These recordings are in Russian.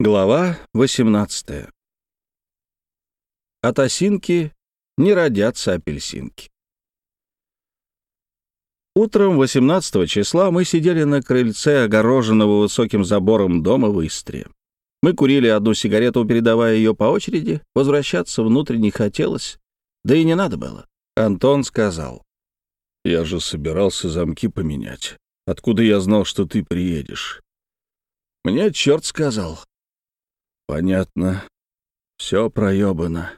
Глава 18. От осинки не родятся апельсинки. Утром 18 числа мы сидели на крыльце, огороженного высоким забором дома в Истре. Мы курили одну сигарету, передавая ее по очереди. Возвращаться внутрь не хотелось, да и не надо было. Антон сказал. «Я же собирался замки поменять. Откуда я знал, что ты приедешь?» «Мне черт сказал», Понятно. Все проебано.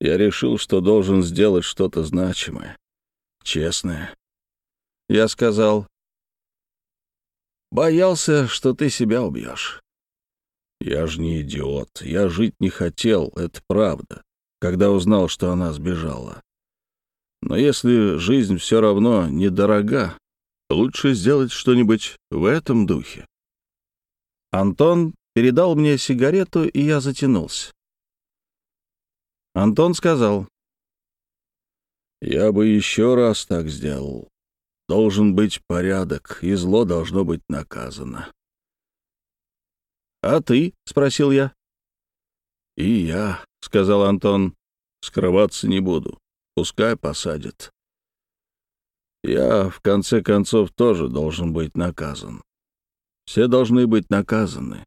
Я решил, что должен сделать что-то значимое, честное. Я сказал, боялся, что ты себя убьешь. Я же не идиот. Я жить не хотел, это правда, когда узнал, что она сбежала. Но если жизнь все равно недорога, лучше сделать что-нибудь в этом духе. Антон передал мне сигарету, и я затянулся. Антон сказал. «Я бы еще раз так сделал. Должен быть порядок, и зло должно быть наказано». «А ты?» — спросил я. «И я», — сказал Антон, — «скрываться не буду. Пускай посадят. Я, в конце концов, тоже должен быть наказан. Все должны быть наказаны.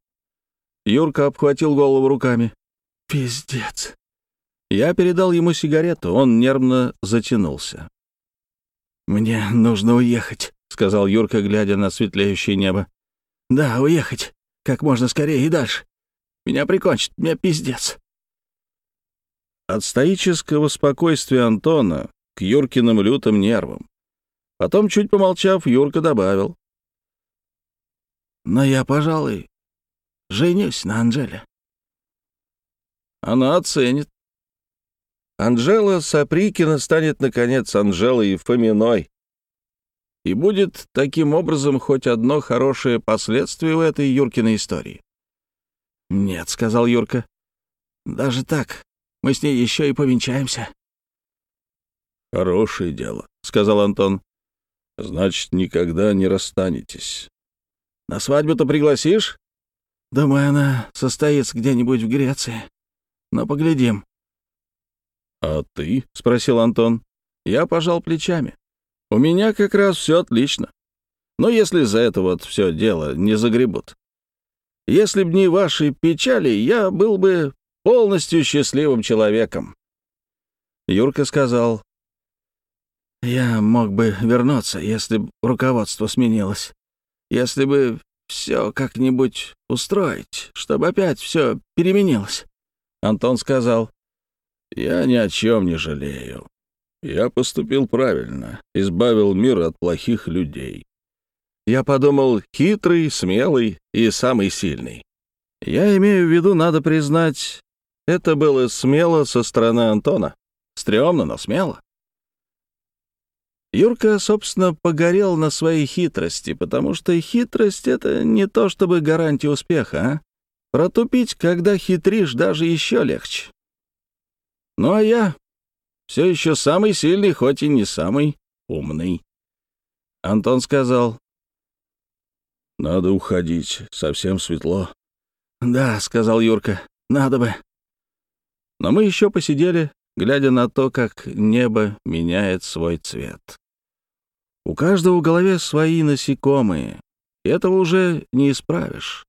Юрка обхватил голову руками. «Пиздец!» Я передал ему сигарету, он нервно затянулся. «Мне нужно уехать», — сказал Юрка, глядя на светлеющее небо. «Да, уехать. Как можно скорее и дальше. Меня прикончат, мне пиздец». От стоического спокойствия Антона к Юркиным лютым нервам. Потом, чуть помолчав, Юрка добавил. «Но я, пожалуй, Женюсь на Анжеле. Она оценит. Анжела Саприкина станет, наконец, Анжелой Фоминой. И будет таким образом хоть одно хорошее последствие в этой Юркиной истории. «Нет», — сказал Юрка. «Даже так, мы с ней еще и повенчаемся». «Хорошее дело», — сказал Антон. «Значит, никогда не расстанетесь». «На свадьбу-то пригласишь?» Думаю, она состоится где-нибудь в Греции. Но поглядим». «А ты?» — спросил Антон. Я пожал плечами. «У меня как раз все отлично. Но если за это вот все дело не загребут. Если б не ваши печали, я был бы полностью счастливым человеком». Юрка сказал, «Я мог бы вернуться, если бы руководство сменилось. Если бы все как-нибудь устроить, чтобы опять все переменилось. Антон сказал, «Я ни о чем не жалею. Я поступил правильно, избавил мир от плохих людей». Я подумал, хитрый, смелый и самый сильный. Я имею в виду, надо признать, это было смело со стороны Антона. Стремно, но смело. Юрка, собственно, погорел на своей хитрости, потому что хитрость — это не то чтобы гарантия успеха, а? Протупить, когда хитришь, даже еще легче. Ну а я все еще самый сильный, хоть и не самый умный. Антон сказал. «Надо уходить, совсем светло». «Да», — сказал Юрка, — «надо бы». Но мы еще посидели, глядя на то, как небо меняет свой цвет. У каждого в голове свои насекомые. Этого уже не исправишь.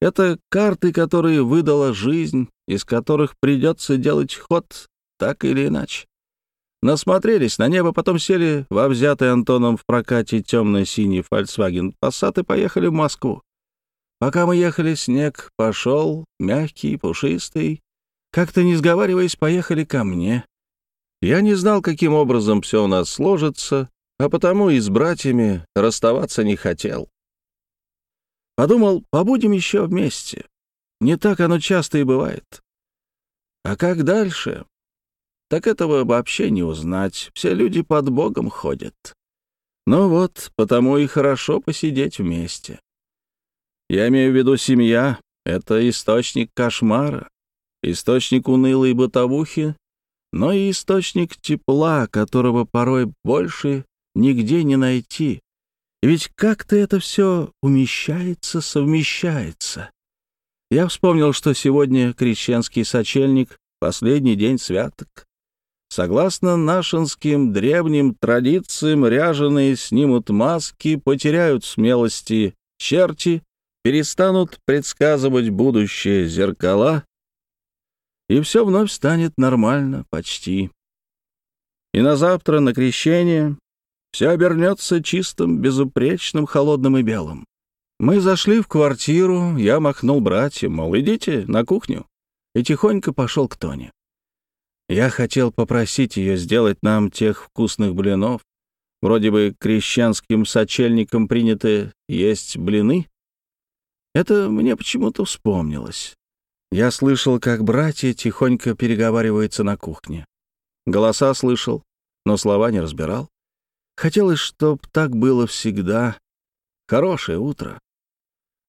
Это карты, которые выдала жизнь, из которых придется делать ход так или иначе. Насмотрелись на небо, потом сели во взятый Антоном в прокате темно-синий Volkswagen Passat и поехали в Москву. Пока мы ехали, снег пошел, мягкий, пушистый. Как-то не сговариваясь, поехали ко мне. Я не знал, каким образом все у нас сложится, а потому и с братьями расставаться не хотел. Подумал, побудем еще вместе. Не так оно часто и бывает. А как дальше? Так этого вообще не узнать. Все люди под Богом ходят. Ну вот, потому и хорошо посидеть вместе. Я имею в виду семья — это источник кошмара, источник унылой бытовухи, но и источник тепла, которого порой больше нигде не найти. Ведь как-то это все умещается, совмещается. Я вспомнил, что сегодня крещенский сочельник — последний день святок. Согласно нашинским древним традициям, ряженые снимут маски, потеряют смелости черти, перестанут предсказывать будущее зеркала, и все вновь станет нормально, почти. И на завтра, на крещение, все обернется чистым, безупречным, холодным и белым. Мы зашли в квартиру, я махнул братьям, мол, идите на кухню, и тихонько пошел к Тоне. Я хотел попросить ее сделать нам тех вкусных блинов. Вроде бы крещенским сочельникам принято есть блины. Это мне почему-то вспомнилось. Я слышал, как братья тихонько переговариваются на кухне. Голоса слышал, но слова не разбирал. Хотелось, чтоб так было всегда. Хорошее утро.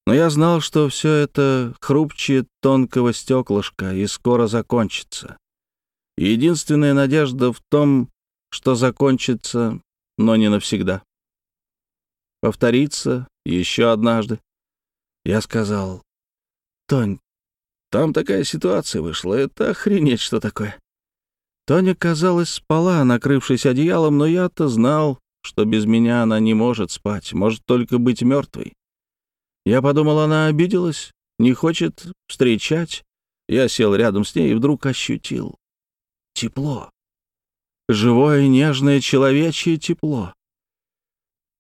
Но я знал, что все это хрупче тонкого стеклышка и скоро закончится. Единственная надежда в том, что закончится, но не навсегда. Повторится еще однажды. Я сказал, «Тонь, там такая ситуация вышла, это охренеть что такое». Тоня, казалось, спала, накрывшись одеялом, но я-то знал, что без меня она не может спать, может только быть мертвой. Я подумал, она обиделась, не хочет встречать. Я сел рядом с ней и вдруг ощутил тепло. Живое, нежное, человечье тепло.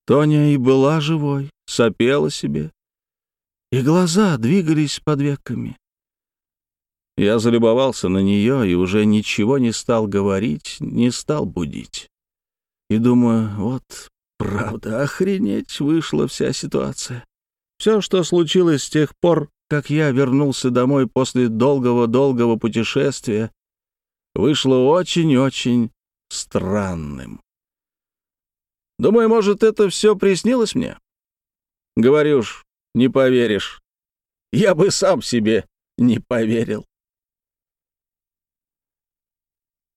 Тоня и была живой, сопела себе, и глаза двигались под веками. Я залюбовался на нее и уже ничего не стал говорить, не стал будить. И думаю, вот, правда, охренеть вышла вся ситуация. Все, что случилось с тех пор, как я вернулся домой после долгого-долгого путешествия, вышло очень-очень странным. Думаю, может, это все приснилось мне? Говорю ж, не поверишь. Я бы сам себе не поверил.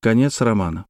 Конец романа.